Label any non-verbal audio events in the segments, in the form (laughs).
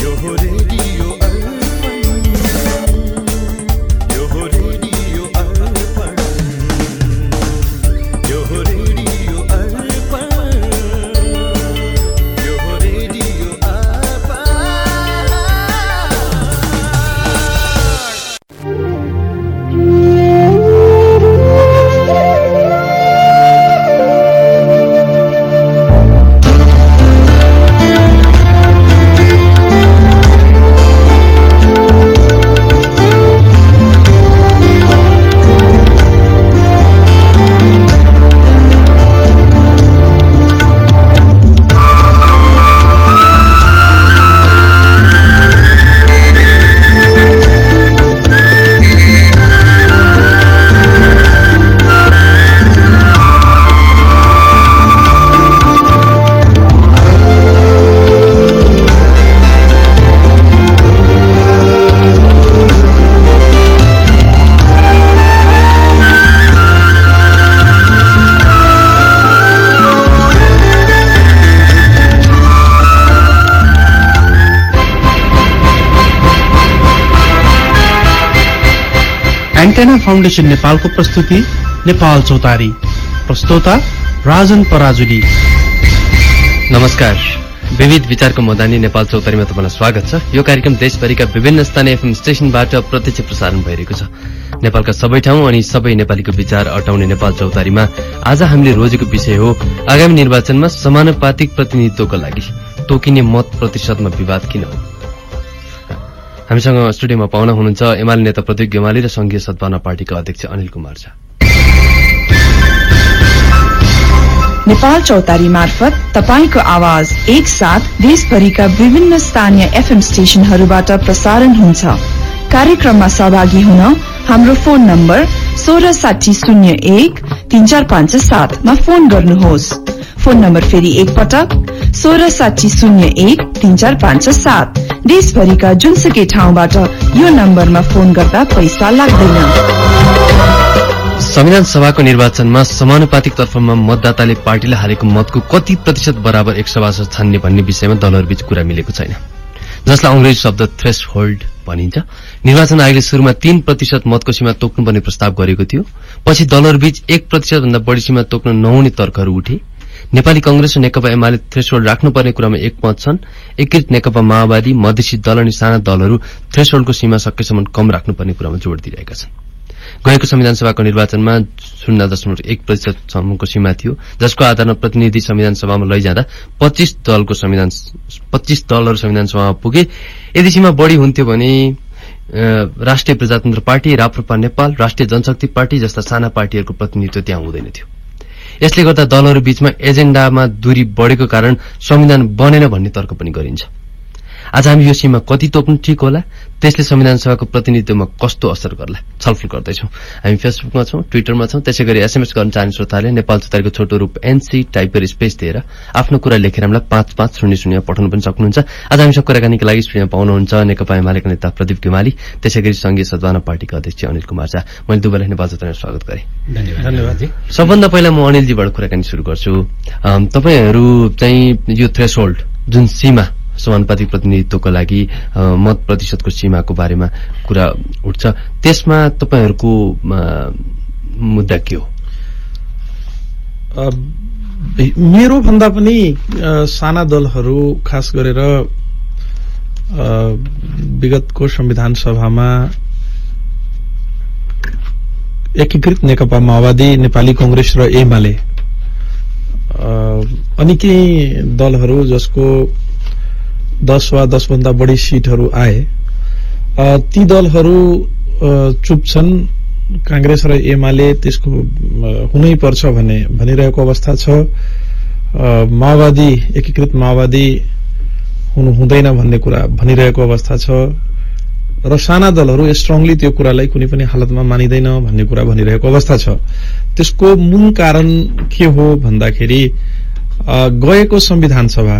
Your radio antenna foundation नेपालको प्रस्तुति नेपाल चौतारी। प्रस्तोता राजन पराजुली। नमस्कार। विविध विचारको मदानी नेपाल चौतारीमा तपाईँलाई स्वागत छ। यो कार्यक्रम देशभरिका विभिन्न स्थानीय एफएम स्टेशनबाट प्रत्यक्ष प्रसारण भइरहेको छ। नेपालका सबै ठाउँ अनि सबै नेपालीको विचार अटाउने नेपाल चौतारीमा आज हामीले रोजेको विषय हो आगामी निर्वाचनमा समानुपातिक प्रतिनिधित्वको लागि। तोकिने मत प्रतिशतमा विवाद किन हो? हामीसँग स्टुडियोमा पाहुना हुनुहुन्छ एमाले नेता प्रदीप गेमाली र संघीय सद्भावना पार्टीका अध्यक्ष अनिल कुमार झा। नेपाल चौतारी मार्फत तपाईँको आवाज एक साथ देशभरिका विभिन्न स्थानीय एफएम स्टेशनहरूबाट प्रसारण हुन्छ। कार्यक्रममा सहभागी हुन हाम्रो फोन नम्बर सोह्र साठी शून्य एक तीन चार पाँच सातमा फोन गर्नुहोस्। फोन नम्बर फेरि एकपटक सोह्र साठी शून्य एक तीन चार पाँच सात। देशभरिका जुनसुकै ठाउँबाट यो नम्बरमा फोन गर्दा पैसा लाग्दैन। संविधान सभाको निर्वाचनमा समानुपातिक तर्फमा मतदाताले पार्टीलाई हालेको मतको कति प्रतिशत बराबर एक सभासद छान्ने भन्ने विषयमा दलहरूबीच कुरा मिलेको छैन। जसलाई अंग्रेजी शब्द थ्रेस होल्ड भनिन्छ। निर्वाचन आयोगले शुरूमा तीन प्रतिशत मतको सीमा तोक्नुपर्ने प्रस्ताव गरेको थियो। पछि दलहरूबीच एक प्रतिशत भन्दा बढ़ी सीमा तोक्न नहुने तर्कहरू उठे। नेपाली कंग्रेस र नेकपा एमाले थ्रेसहोल्ड राख्नुपर्ने कुरामा एकमत छन्। एकीकृत नेकपा माओवादी मधेसी दल अनि साना दलहरू थ्रेसहोल्डको सीमा सकेसम्म कम राख्नुपर्ने कुरामा जोड़ दिइरहेका छन्। गएको संविधान सभाको निर्वाचनमा शून्य दशमलव एक प्रतिशतसम्मको सीमा थियो जसको आधारमा प्रतिनिधि संविधान सभामा लैजाँदा पच्चीस दलको संविधान पच्चीस दलहरू संविधान सभामा पुगे। यदि सीमा बढ़ी हुन्थ्यो भने राष्ट्रिय प्रजातन्त्र पार्टी राप्रपा नेपाल राष्ट्रिय जनशक्ति पार्टी जस्ता साना पार्टीहरूको प्रतिनिधित्व त्यहाँ हुँदैन थियो। यसले गर्दा दलहरू बीचमा एजेण्डामा दूरी बढ़ेको कारण संविधान बनेन भन्ने तर्क पनि गरिन्छ। आज हामी यो सीमा कति तोक्नु ठिक होला? त्यसले संविधान सभाको प्रतिनिधित्वमा कस्तो असर गर्ला? छलफल गर्दैछौँ। हामी फेसबुकमा छौँ ट्विटरमा छौँ त्यसै गरी एसएमएस गर्न चाहने श्रोताले नेपाल चौतारीको छोटो रूप एनसी टाइप गरी स्पेस दिएर आफ्नो कुरा लेखेर हामीलाई पाँच पाँच शून्य शून्य पठाउनु पनि सक्नुहुन्छ। आज हामीसँग कुराकानीको लागि स्टुडियोमा पाउनुहुन्छ नेकपा एमालेका नेता प्रदीप गेमाली त्यसै गरी संघीय सद्भावना पार्टीका अध्यक्ष अनिल कुमार झा। मैले दुवैलाई नेपाल चौतारीमा स्वागत गरेँ। धन्यवाद। सबभन्दा पहिला म अनिलजीबाट कुराकानी शुरू गर्छु। तपाईँहरू चाहिँ यो थ्रेस जुन सीमा समानुपातिक प्रतिनिधित्वको लागि मत प्रतिशतको सीमाको बारेमा कुरा उठ्छ। त्यसमा तपाईँहरूको मुद्दा के हो? मेरो भन्दा पनि साना दलहरू खास गरेर विगतको संविधान सभामा एकीकृत नेकपा माओवादी नेपाली कंग्रेस र एमाले अनि केही दलहरू जसको दस वा दसभन्दा बढी सिटहरू आए। ती दलहरू चुप छन्। कांग्रेस र एमाले त्यसको हुनै पर्छ भन्ने भनिरहेको अवस्था छ। माओवादी एकीकृत माओवादी हुनु हुँदैन भन्ने कुरा भनिरहेको अवस्था छ। र साना दलहरू स्ट्रङली त्यो कुरालाई कुनै पनि हालतमा मानिँदैन भन्ने कुरा भनिरहेको अवस्था छ। त्यसको मूल कारण के हो भन्दाखेरि गएको संविधान सभा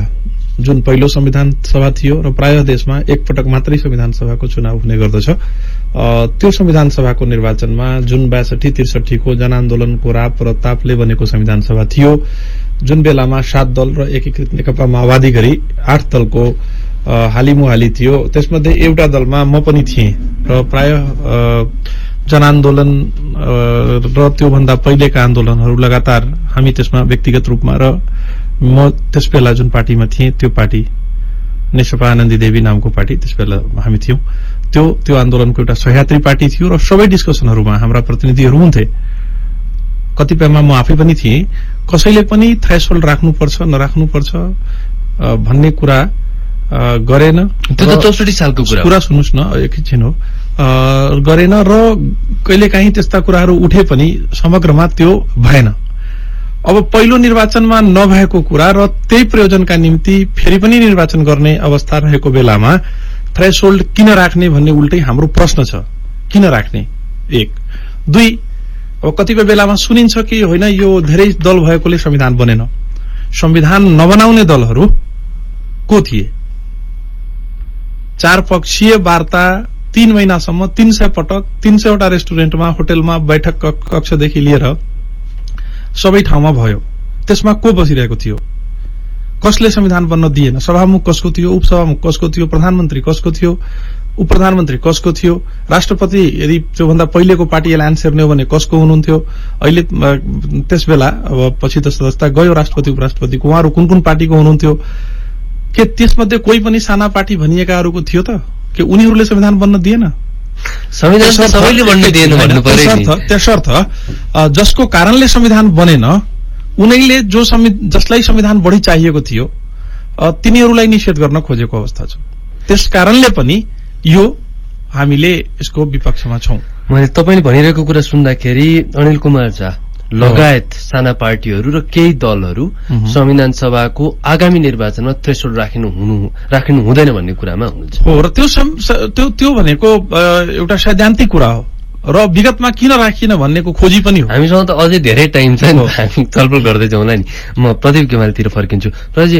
जुन पहिलो संविधान सभा थियो र प्राय देशमा एकपटक मात्रै संविधान सभाको चुनाव हुने गर्दछ। त्यो संविधान सभाको निर्वाचनमा जुन बासठी त्रिसठीको जनआन्दोलनको राप र तापले बनेको संविधान सभा थियो जुन बेलामा सात दल र एकीकृत नेकपा माओवादी गरी आठ दलको हालिमुहाली थियो त्यसमध्ये एउटा दलमा म पनि थिएँ र प्राय जनआन्दोलन र त्योभन्दा पहिलेका आन्दोलनहरू लगातार हामी त्यसमा व्यक्तिगत रूपमा र म त्यस बेला जुन पार्टीमा थिएँ त्यो पार्टी नेसपा आनन्दी देवी नामको पार्टी त्यस बेला हामी थियौं। त्यो त्यो आन्दोलनको एउटा सह्यात्री पार्टी थियो र सबै डिस्कसनहरूमा हाम्रा प्रतिनिधिहरू हुन्थे। कतिपयमा म आफै पनि थिएँ। कसैले पनि थ्रेसोल्ड राख्नुपर्छ नराख्नुपर्छ भन्ने कुरा गरेन। त्यो त चौसठी सालको कुरा कुरा सुन्नुहोस् न एकैछिन हो। गरेन र कहिलेकाहीँ त्यस्ता कुराहरू उठे पनि समग्रमा त्यो भएन। अब पहिलो निर्वाचनमा नभएको कुरा र त्यही प्रयोजनका निम्ति फेरि पनि निर्वाचन गर्ने अवस्था रहेको बेलामा थ्रेसोल्ड किन राख्ने भन्ने उल्टै हाम्रो प्रश्न छ। किन राख्ने? एक। दुई अब कतिपय बेलामा सुनिन्छ कि होइन यो धेरै दल भएकोले संविधान बनेन। संविधान नबनाउने दलहरू को थिए? चार पक्षीय वार्ता तीन महिनासम्म तीन सय पटक तीन सयवटा रेस्टुरेन्टमा होटेलमा बैठक कक्षदेखि लिएर सबै ठाउँमा भयो। त्यसमा को बसिरहेको थियो? कसले संविधान बन्न दिएन? सभामुख कसको थियो? उपसभामुख कसको थियो? प्रधानमन्त्री कसको थियो? उप प्रधानमन्त्री कसको थियो? राष्ट्रपति यदि त्योभन्दा पहिलेको पार्टी एलायन्स हेर्ने हो भने कसको हुनुहुन्थ्यो? अहिले त्यस बेला अब पछि त सदस्यता गयो राष्ट्रपति उपराष्ट्रपतिको। उहाँहरू कुन कुन पार्टीको हुनुहुन्थ्यो? के त्यसमध्ये कोही पनि साना पार्टी भनिएकाहरूको थियो त? के उनीहरूले संविधान बन्न दिएन? त्यसर्थ जसको कारणले संविधान बनेन उनैले जो जसलाई संविधान बढ़ी चाहिएको थियो तिनीहरूलाई निषेध गर्न खोजेको अवस्था छ। त्यस कारणले पनि यो हामीले यसको विपक्षमा छौं। मैले तपाईँले भनिरहेको कुरा सुन्दाखेरि अनिल कुमार झा लगायत साना पार्टीहरू र केही दलहरू संविधान सभाको आगामी निर्वाचनमा थ्रेसोल्ड राखिनु हुनु राखिनु हुँदैन भन्ने कुरामा हुनुहुन्छ। हो र त्यो त्यो भनेको एउटा सैद्धान्तिक कुरा हो। र विगतमा किन राखिन भन्नेको खोजी पनि हो। हामीसँग त अझै धेरै टाइम छ नि हामी छलफल गर्दै जाउँला नि। म प्रदीप गेवालीतिर फर्किन्छु। प्रजी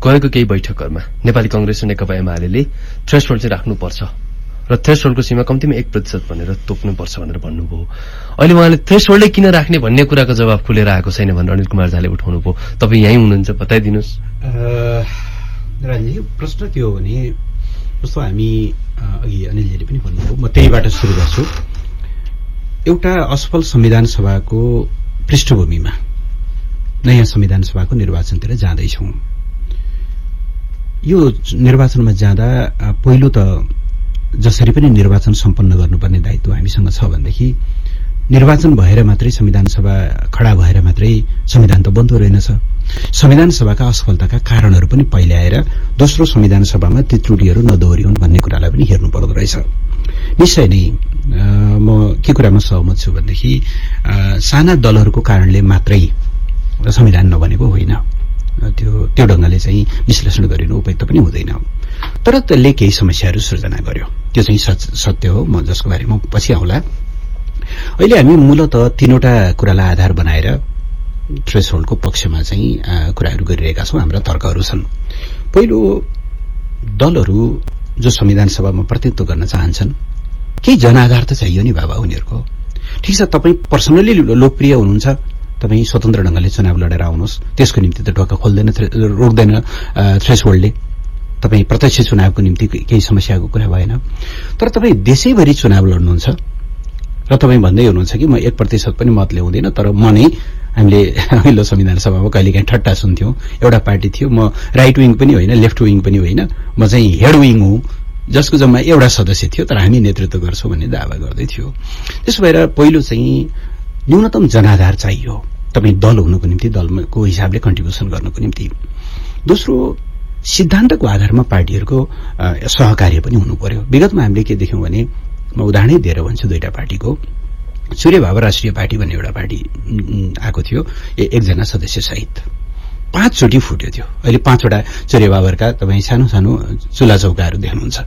गएको केही बैठकहरूमा नेपाली कंग्रेस र नेकपा एमाले थ्रेसहोल्ड चाहिँ राख्नुपर्छ। र थ्रेसहोल्डको सीमा कम्तीमा एक प्रतिशत भनेर तोक्नुपर्छ भनेर भन्नुभयो। अहिले उहाँले थ्रेसहोल्डै किन राख्ने भन्ने कुराको जवाब खुलेर आएको छैन भनेर अनिल कुमार झाले उठाउनु भयो। तपाईँ यहीँ हुनुहुन्छ बताइदिनुहोस्। प्रश्न के हो भने जस्तो हामी अघि अनिलजीले पनि भन्नुभयो म त्यहीबाट सुरु गर्छु। एउटा असफल संविधान सभाको पृष्ठभूमिमा नयाँ संविधान सभाको निर्वाचनतिर जाँदैछौँ। यो निर्वाचनमा जाँदा पहिलो त जसरी पनि निर्वाचन सम्पन्न गर्नुपर्ने दायित्व हामीसँग छ भनेदेखि निर्वाचन भएर मात्रै संविधान सभा खडा भएर मात्रै संविधान त बन्द रहेनछ। संविधान सभाका असफलताका कारणहरू पनि पहिल्याएर दोस्रो संविधान सभामा ती त्रुटिहरू नदोहोरिउन् भन्ने कुरालाई पनि हेर्नु पर्दो रहेछ। निश्चय नै म के कुरामा सहमत छु भनेदेखि साना दलहरूको कारणले मात्रै संविधान नबनेको होइन। त्यो त्यो ढङ्गले चाहिँ विश्लेषण गरिनु उपयुक्त पनि हुँदैन। तर त्यसले केही समस्याहरू सृजना गर्यो। त्यो चाहिँ सत्य हो म जसको बारेमा पछि आउँला। अहिले हामी मूलत तीनवटा कुरालाई आधार बनाएर थ्रेसहोल्डको पक्षमा चाहिँ कुराहरू गरिरहेका छौँ हाम्रा तर्कहरू छन्। पहिलो दलहरू जो संविधान सभामा प्रतिनिधित्व गर्न चाहन्छन् केही जनाधार त चाहियो नि बाबा उनीहरूको। ठिक छ तपाईँ पर्सनली लोकप्रिय हुनुहुन्छ तपाईँ स्वतन्त्र ढङ्गले चुनाव लडेर आउनुहोस् त्यसको निम्ति त ढोका खोल्दैन रोक्दैन थ्रेसहोल्डले तपाईँ प्रत्यक्ष चुनावको निम्ति केही समस्याको कुरा भएन। तर तपाईँ देशैभरि चुनाव लड्नुहुन्छ। र तपाईँ भन्दै हुनुहुन्छ कि म एक प्रतिशत पनि मत ल्याउँदिनँ तर म नै हामीले (laughs) अघिल्लो संविधान सभामा कहिलेकाहीँ ठट्टा सुन्थ्यौँ। एउटा पार्टी थियो म राइट विङ पनि होइन लेफ्ट विङ पनि होइन म चाहिँ हेड विङ हुँ। जसको जम्मा एउटा सदस्य थियो तर हामी नेतृत्व गर्छौँ भन्ने दावा गर्दै थियो। त्यसो भएर पहिलो चाहिँ न्यूनतम जनाधार चाहियो। तपाईँ दल हुनुको निम्ति दलको हिसाबले कन्ट्रिब्युसन गर्नुको निम्ति। दोस्रो सिद्धान्तको आधारमा पार्टीहरूको सहकार्य पनि हुनु पर्यो विगतमा हामीले के देख्यौँ भने म उदाहरणै दिएर भन्छु दुईटा पार्टीको। सूर्य भाव राष्ट्रिय पार्टी भन्ने एउटा पार्टी आएको थियो एकजना सदस्य सहित। पाँचचोटि फुट्यो थियो अहिले पाँचवटा सूर्य बाबरका तपाईँ सानो सानो चुला चौकाहरू देख्नुहुन्छ।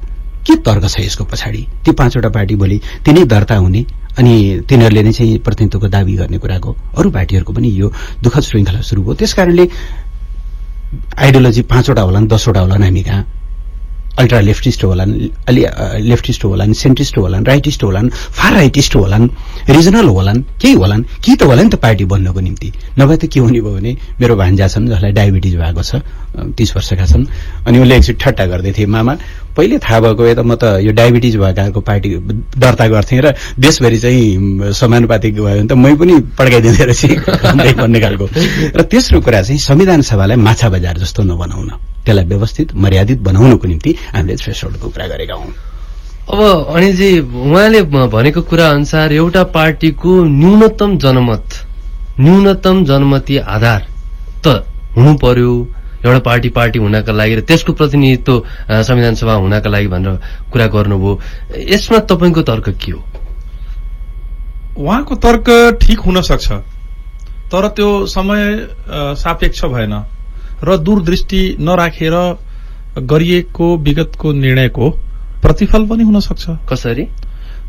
के तर्क छ यसको पछाडि? ती पाँचवटा पार्टी भोलि तिनै दर्ता हुने अनि तिनीहरूले नै चाहिँ प्रतिनिधित्वको दावी गर्ने कुराको अरू पार्टीहरूको पनि यो दुःखद श्रृङ्खला सुरु भयो त्यसकारणले आइडियोलोजी पाँचवटा होला दसवटा होला हामी कहाँ? अल्ट्रा लेफ्टिस्ट होलान् अलि अ, लेफ्टिस्ट होलान् सेन्ट्रिस्ट होलान् राइटिस्ट होलान् फार राइटिस्ट होलान् रिजनल होलान् केही होलान् कि त होला नि त पार्टी बन्नको निम्ति। नभए त के हुने भयो भने मेरो भान्जा छन् जसलाई डायबिटिज भएको छ तिस वर्षका छन् अनि उसले एकचोटि ठट्टा गर्दै थिए मामा पहिले थाहा भएको भए म त यो डायबिटिज भएकाको पार्टी दर्ता गर्थेँ र देशभरि चाहिँ समानुपातिक भयो भने त मै पनि पड्काइदिँदै रहेछ भन्ने खालको। र तेस्रो कुरा चाहिँ संविधान सभालाई माछा बजार जस्तो नबनाउन। त्यसलाई व्यवस्थित मर्यादित बनाउनको निम्ति हामीले थ्रेसहोल्डको कुरा गरेका हौँ। अब अनिलजी उहाँले भनेको कुरा अनुसार एउटा पार्टीको न्यूनतम जनमत न्यूनतम जनमती आधार त हुनु पर्यो एउटा पार्टी पार्टी हुनका लागि र त्यसको प्रतिनिधित्व संविधान सभा हुनका लागि भनेर कुरा गर्नुभयो। यसमा तपाईँको तर्क के हो? उहाँको तर्क ठिक हुन सक्छ तर त्यो समय सापेक्ष भएन र दूरदृष्टि नराखेर गरिएको विगतको निर्णयको प्रतिफल पनि हुन सक्छ कसरी?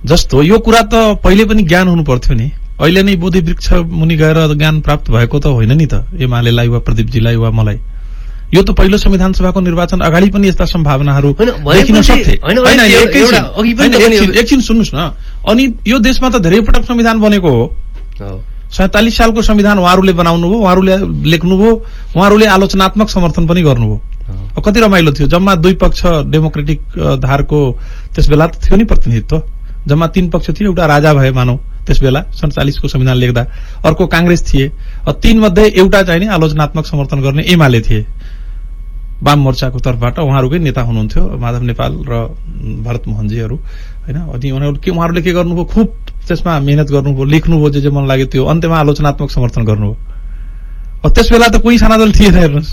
जस्तो यो कुरा त पहिले पनि ज्ञान हुनु पर्थ्यो नि। अहिले नै बोधि वृक्ष मुनि गएर ज्ञान प्राप्त भएको त होइन नि त। एमालेलाई वा प्रदीपजीलाई वा मलाई। यो त पहिलो संविधान सभाको निर्वाचन अगाडि पनि यस्ता सम्भावनाहरू देखिन सक्थे। एकैछिन, सुन्नुहोस् न। अनि यो देशमा त धेरै पटक संविधान बनेको हो। सैतालिस सालको संविधान उहाँहरूले बनाउनु भयो उहाँहरूले लेख्नुभयो उहाँहरूले आलोचनात्मक समर्थन पनि गर्नुभयो कति रमाइलो थियो। जम्मा दुई पक्ष डेमोक्रेटिक धारको त्यस बेला त थियो नि प्रतिनिधित्व। जम्मा तीन पक्ष थियो एउटा राजा भए मानौ त्यस बेला सन्चालिसको संविधान लेख्दा। अर्को काङ्ग्रेस थिए। तीन मध्ये एउटा चाहिँ नि आलोचनात्मक समर्थन गर्ने एमाले थिए। वाम मोर्चाको तर्फबाट उहाँहरूकै नेता हुनुहुन्थ्यो माधव नेपाल र भरत मोहनजीहरू होइन? अनि उनीहरू के उहाँहरूले के गर्नुभयो? खुब त्यसमा मेहनत गर्नुभयो लेख्नुभयो जे जे मन लाग्यो त्यो अन्त्यमा आलोचनात्मक समर्थन गर्नुभयो। अब त्यस बेला त कोही साना दल थिएन हेर्नुहोस्।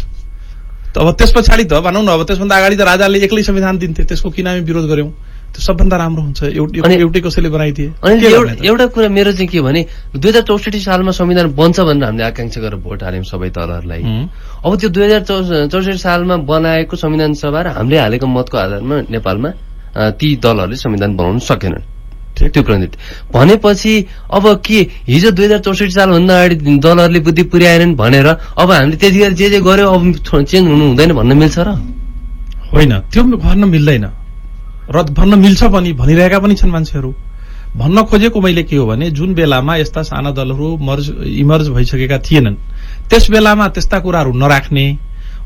त अब त्यस पछाडि त भनौँ न अब त्यसभन्दा अगाडि त राजाले एक्लै संविधान दिन्थे त्यसको किन विरोध गर्यौं त्यो सबभन्दा राम्रो हुन्छ एउटै अनि- एउटै कसैले बनाइदिए। अनि एउटा कुरा मेरो चाहिँ के भने दुई हजार चौसठी सालमा संविधान बन्छ भनेर हामीले आकांक्षा गरेर भोट हाल्यौँ सबै दलहरूलाई। अब त्यो दुई हजार चौसठी सालमा बनाएको संविधान सभा र हामीले हालेको मतको आधारमा नेपालमा ती दलहरूले संविधान बनाउन सकेनन्। त्यो प्रतिनिधि भनेपछि अब के हिजो दुई हजार चौसठी सालभन्दा अगाडि दलहरूले बुद्धि पुर्याएनन् भनेर अब हामीले त्यतिखेर जे जे गर्यो अब चेन्ज हुनु हुँदैन भन्न मिल्छ र? होइन त्यो भन्न मिल्दैन। र भन्न मिल्छ पनि भनिरहेका पनि छन् मान्छेहरू। भन्न खोजेको मैले के हो भने जुन बेलामा यस्ता साना दलहरू मर्ज इमर्ज भइसकेका थिएनन् त्यस बेलामा त्यस्ता कुराहरू नराख्ने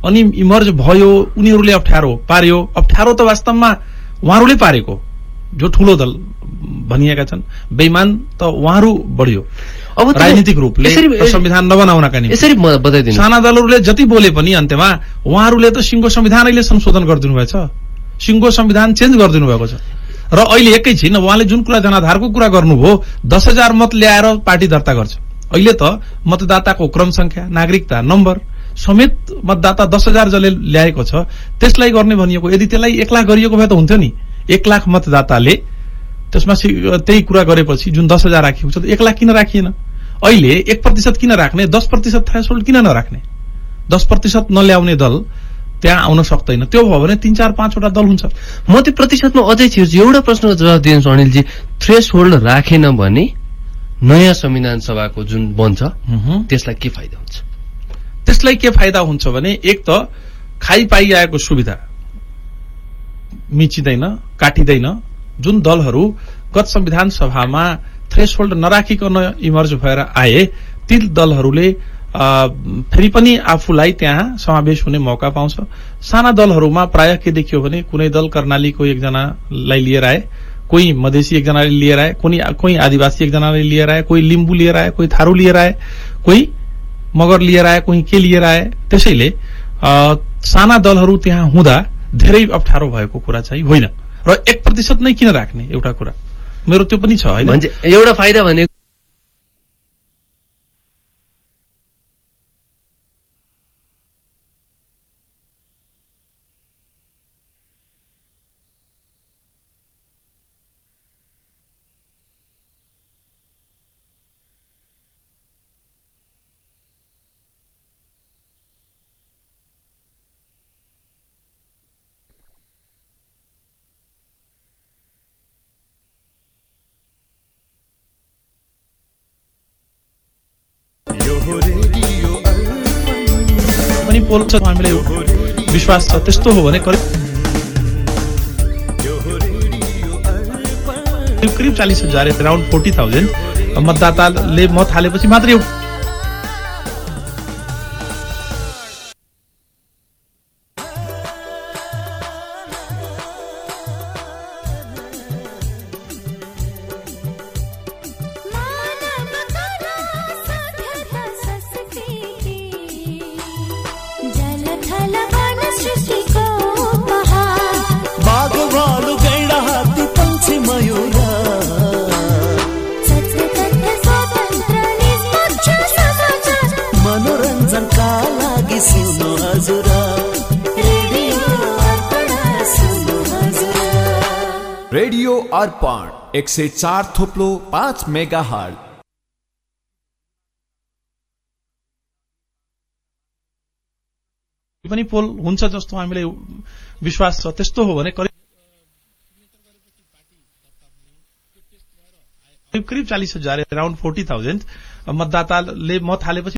अनि इमर्ज भयो उनीहरूले अप्ठ्यारो पार्यो। अप्ठ्यारो त वास्तवमा उहाँहरूले पारेको जो ठूलो दल भनिएका छन्। बेइमान त उहाँहरू बढ्यो। अब राजनीतिक रूपले संविधान नबनाउनका निम्ति। यसरी म बताइदिनु। साना दलहरूले जति बोले पनि अन्त्यमा उहाँहरूले त सिङ्गो संविधान अहिले संशोधन गरिदिनु भएछ सिङ्गो संविधान चेन्ज गरिदिनु भएको छ। र अहिले एकैछिन उहाँले जुन कुरा जनाधारको कुरा गर्नुभयो दस हजार मत ल्याएर पार्टी दर्ता गर्छ। अहिले त मतदाताको क्रम संख्या नागरिकता नम्बर समेत मतदाता दस हजार जसले ल्याएको छ त्यसलाई गर्ने भनिएको यदि त्यसलाई एक लाख गरिएको भए त हुन्थ्यो नि। एक लाख मतदाताले त्यसमा त्यही कुरा गरेपछि जुन दस हजार राखिएको छ त एक लाख किन राखिएन? अहिले एक प्रतिशत किन राख्ने? दस प्रतिशत थ्रेसहोल्ड किन नराख्ने? दस प्रतिशत नल्याउने दल त्यहाँ आउन सक्दैन। त्यो भयो भने तीन चार पाँचवटा दल हुन्छ। म त्यो प्रतिशतमा अझै छिर्छु। एउटा प्रश्नको जवाब दिनुहोस् अनिलजी। थ्रेस होल्ड राखेन भने नयाँ संविधान सभाको जुन बन्छ त्यसलाई के फाइदा हुन्छ? त्यसलाई के फाइदा हुन्छ भने एक त खाइ पाइआएको सुविधा मिचिँदैन काटिँदैन। जुन दलहरू गत संविधान सभामा थ्रेसहोल्ड नराखिकन इमर्ज भएर आए ती दलहरूले फेरि पनि आफूलाई त्यहाँ समावेश हुने मौका पाउँछ। साना दलहरूमा प्राय के देखियो भने कुनै दल कर्णालीको एकजनालाई लिएर आए कोही मधेसी एकजनाले लिएर आए कोही कोही आदिवासी एकजनाले लिएर आए कोही लिम्बू लिएर आए कोही थारू लिएर आए कोही मगर लिएर आए कोही के लिएर आए। त्यसैले साना दलहरू त्यहाँ हुँदा धेरै अप्ठ्यारो भएको कुरा चाहिँ होइन। र एक प्रतिशत नै किन राख्ने एउटा कुरा? मेरो त्यो पनि छ होइन? एउटा फाइदा भने पोल्छ हामीले विश्वास छ त्यस्तो हो भने करिब चालिस हजार राउन्ड फोर्टी थाउजन्ड मतदाताले मत हालेपछि मात्रै अर्पण एक सय चार थोप्लो पाँच मेगा हल पनि पोल हुन्छ जस्तो हामीलाई विश्वास छ। त्यस्तो हो भने करिब करिब चालिस हजार अराउन्ड फोर्टी थाउजन्ड मतदाताले मत हालेपछि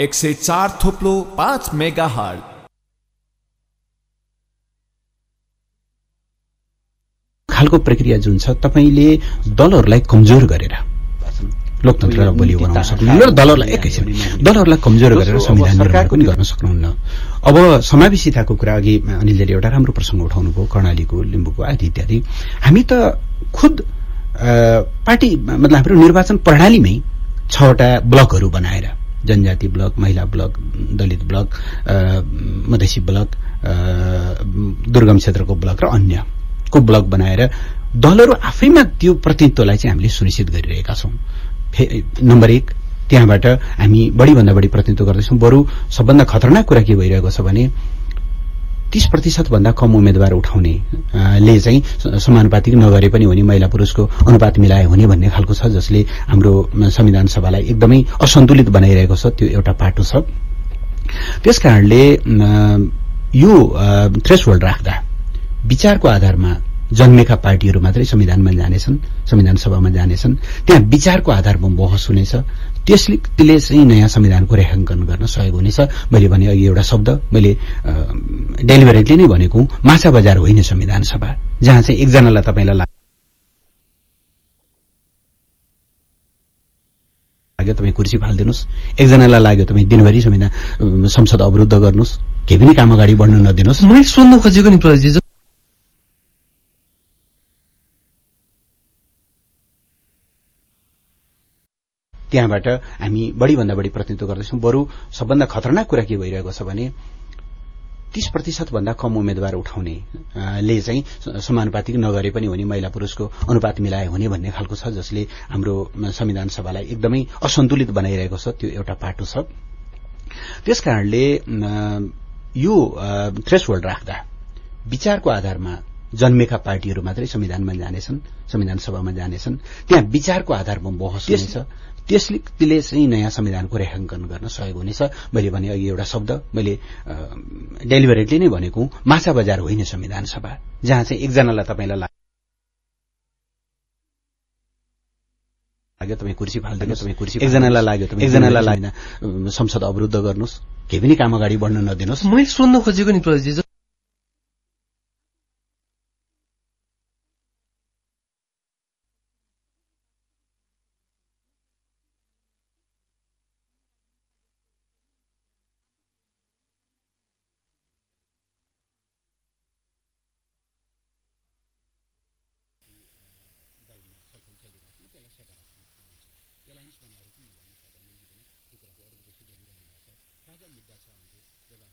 एक सय चार थोप्लो पाँच मेगा हल खालको प्रक्रिया जुन छ तपाईँले दलहरूलाई कमजोर गरेर लोकतन्त्रलाई बलियो बनाउन सक्नुहुन्न र दलहरूलाई एकैछिन दलहरूलाई कमजोर गरेर संविधान निर्माण पनि गर्न सक्नुहुन्न। अब समावेशिताको कुरा अघि अनिलले एउटा राम्रो प्रसङ्ग उठाउनु भयो कर्णालीको लिम्बूको आदि इत्यादि। हामी त खुद पार्टी मतलब हाम्रो निर्वाचन प्रणालीमै छवटा ब्लकहरू बनाएर जनजाति ब्लक महिला ब्लक दलित ब्लक मधेसी ब्लक दुर्गम क्षेत्रको ब्लक र अन्यको ब्लक बनाएर दलहरू आफैमा त्यो प्रतिनिधित्वलाई चाहिँ हामीले सुनिश्चित गरिरहेका छौँ। नम्बर एक त्यहाँबाट हामी बढीभन्दा बढी प्रतिनिधित्व गर्दैछौँ। बरु सबभन्दा खतरनाक कुरा के भइरहेको छ भने तीस प्रतिशत भन्दा कम उम्मेद्वार उठाउने ले चाहिँ समानुपातिक नगरे पनि हुने महिला पुरुषको अनुपात मिलाए हुने भन्ने खालको छ जसले हाम्रो संविधान सभालाई एकदमै असन्तुलित बनाइरहेको छ त्यो एउटा पाटो छ। त्यस कारणले यो थ्रेसहोल्ड राख्दा विचारको आधारमा जन्मेका पार्टीहरू मात्रै संविधानमा जानेछन् संविधान सभामा जानेछन्। त्यहाँ विचारको आधारमा बहस हुनेछ त्यसले चाहिँ नयाँ संविधानको रेखाङ्कन गर्न सहयोग हुनेछ। मैले भने अघि एउटा शब्द मैले डेलिभरेटली नै भनेको माछा बजार होइन संविधान सभा जहाँ चाहिँ एकजनालाई तपाईँलाई लाग्यो तपाईँ कुर्सी फालिदिनुहोस्। एकजनालाई लाग्यो तपाईँ दिनभरि संविधान संसद अवरुद्ध गर्नुहोस्। केही पनि काम अगाडि बढ्न नदिनुहोस्। मैले सोध्नु खोजेको नि प्रधानजी त्यहाँबाट हामी बढीभन्दा बढी प्रतिनिधित्व गर्दैछौँ। बरु सबभन्दा खतरनाक कुरा के भइरहेको छ भने तीस प्रतिशत भन्दा कम उम्मेद्वार उठाउने ले चाहिँ समानुपातिक नगरे पनि हुने महिला पुरुषको अनुपात मिलाए हुने भन्ने खालको छ जसले हाम्रो संविधान सभालाई एकदमै असन्तुलित बनाइरहेको छ त्यो एउटा पाटो छ। त्यस कारणले अ, यो थ्रेसहोल्ड राख्दा विचारको आधारमा जन्मेका पार्टीहरू मात्रै संविधानमा जानेछन् संविधान सभामा जानेछन्। त्यहाँ विचारको आधारमा बहस हुनेछ। त्यसले चाहिँ नयाँ संविधानको रेखाङ्कन गर्न सहयोग हुनेछ। मैले भने अघि एउटा शब्द मैले डेलिभरेटली नै भनेको माछा बजार होइन संविधान सभा जहाँ चाहिँ एकजनालाई तपाईँलाई लाग्यो तपाईँ कुर्सी फाल्दिनुहोस् तपाईँ कुर्सी एकजनालाई लाग्यो तपाईँ एकजनालाई लाग्दैन अम, संसद अवरुद्ध गर्नुहोस्। केही पनि काम अगाडि बढ्न नदिनुहोस्। मैले सोध्न खोजेको नि ஆயுஷ்மான் வரைக்கும் நீங்கள் வந்து சார் நினைக்கிறேன் இருக்கிற ஓடுறது வச்சு சார் ராஜா மிர்ஜா சார் வந்து இதெல்லாம்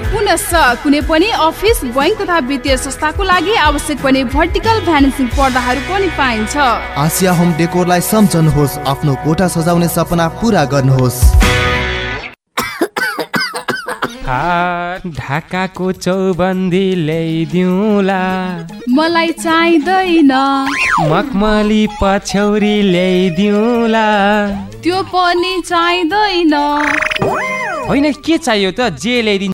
पुनश्च कुनै पनि अफिस बैङ्क तथा वित्तीय संस्थाको लागि आवश्यक पर्ने भर्टिकल भ्यानेसिङ पर्दाहरू पनि पाइन्छ। आसिया होम डेकोरलाई सम्झनुहोस् आफ्नो कोठा सजाउने सपना पुरा गर्नुहोस्। ढाकाको चौबन्दी ल्याइदिउँला। मलाई चाहिँदैन। मखमली पछ्यौरी ल्याइदिउँला। त्यो पनि चाहिँदैन। होइन के चाहियो त? जे ल्याइदिन्छ।